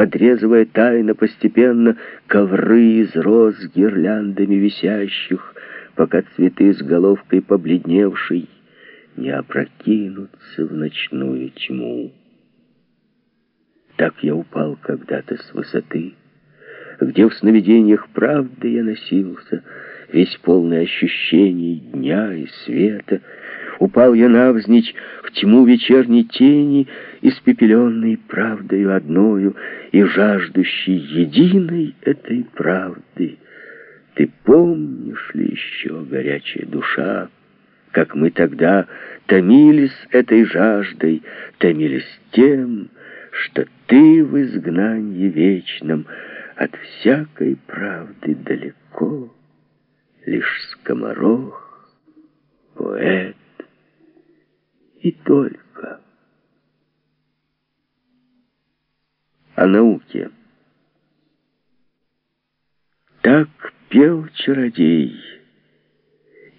подрезывая тайно постепенно ковры из роз гирляндами висящих, пока цветы с головкой побледневшей не опрокинутся в ночную тьму. Так я упал когда-то с высоты, где в сновидениях правды я носился, весь полный ощущений дня и света. Упал я навзничь в тьму вечерней тени, испепеленной правдою одною и жаждущей единой этой правды. Ты помнишь ли еще, горячая душа, как мы тогда томились этой жаждой, томились тем, что ты в изгнании вечном от всякой правды далеко, лишь скоморох, поэт и только. О науке. Так пел чародей,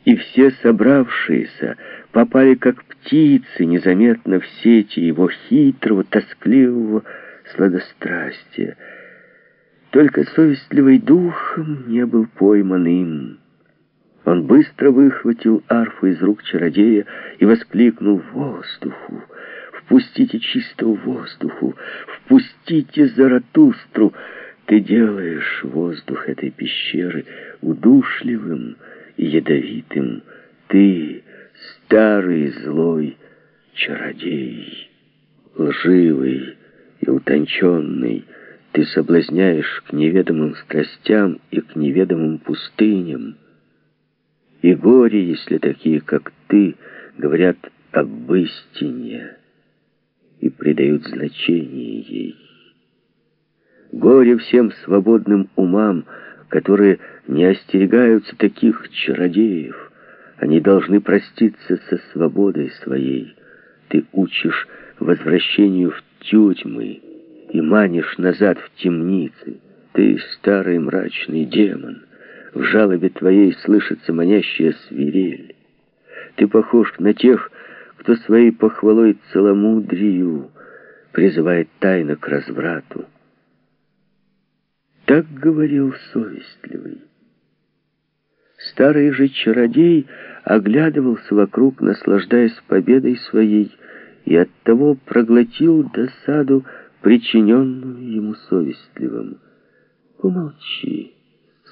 и все собравшиеся попали как птицы незаметно в сети его хитрого, тоскливого сладострастия. Только совестливый духом не был пойман им. Он быстро выхватил арфу из рук чародея и воскликнул «Воздуху! Впустите чистого воздуху! Впустите Заратустру! Ты делаешь воздух этой пещеры удушливым и ядовитым. Ты, старый злой чародей, лживый и утонченный, ты соблазняешь к неведомым страстям и к неведомым пустыням. И горе, если такие, как ты, говорят об истине и придают значение ей. Горе всем свободным умам, которые не остерегаются таких чародеев. Они должны проститься со свободой своей. Ты учишь возвращению в тюрьмы и манишь назад в темницы. Ты старый мрачный демон. В жалобе твоей слышится манящая свирель. Ты похож на тех, кто своей похвалой целомудрию призывает тайно к разврату. Так говорил совестливый. Старый же чародей оглядывался вокруг, наслаждаясь победой своей, и оттого проглотил досаду, причиненную ему совестливым. «Помолчи», —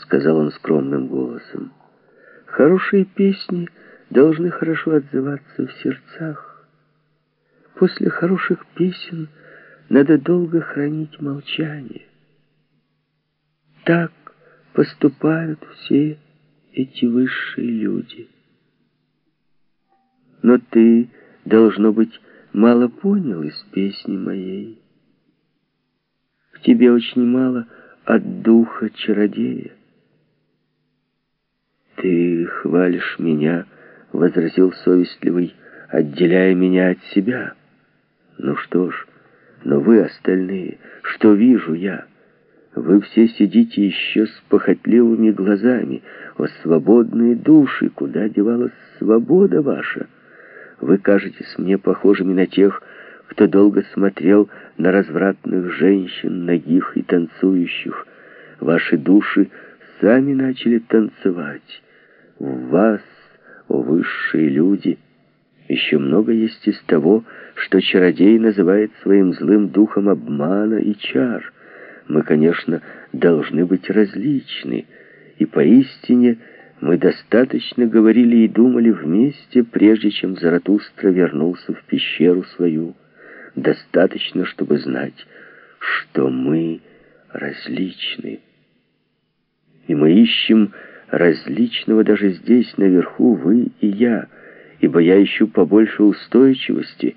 сказал он скромным голосом. «Хорошие песни должны хорошо отзываться в сердцах. После хороших песен надо долго хранить молчание. Так поступают все эти высшие люди. Но ты, должно быть, мало понял из песни моей. В тебе очень мало от духа чародея. «Ты хвалишь меня», — возразил совестливый, отделяя меня от себя. «Ну что ж, но вы остальные, что вижу я?» Вы все сидите еще с похотливыми глазами. О, свободные души, куда девалась свобода ваша? Вы кажетесь мне похожими на тех, кто долго смотрел на развратных женщин, ногих и танцующих. Ваши души сами начали танцевать. В вас, о высшие люди, еще много есть из того, что чародей называет своим злым духом обмана и чар — мы, конечно, должны быть различны, и поистине мы достаточно говорили и думали вместе, прежде чем Заратустра вернулся в пещеру свою. Достаточно, чтобы знать, что мы различны. И мы ищем различного даже здесь, наверху, вы и я, ибо я ищу побольше устойчивости,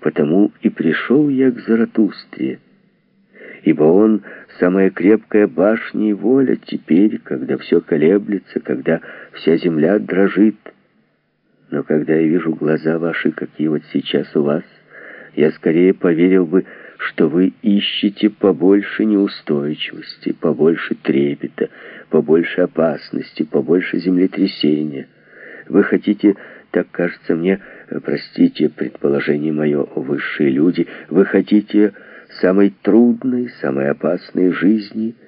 потому и пришел я к Заратустре ибо он — самая крепкая башня и воля теперь, когда все колеблется, когда вся земля дрожит. Но когда я вижу глаза ваши, какие вот сейчас у вас, я скорее поверил бы, что вы ищете побольше неустойчивости, побольше трепета, побольше опасности, побольше землетрясения. Вы хотите, так кажется мне, простите предположение мое, высшие люди, вы хотите самой трудной, самой опасной жизни —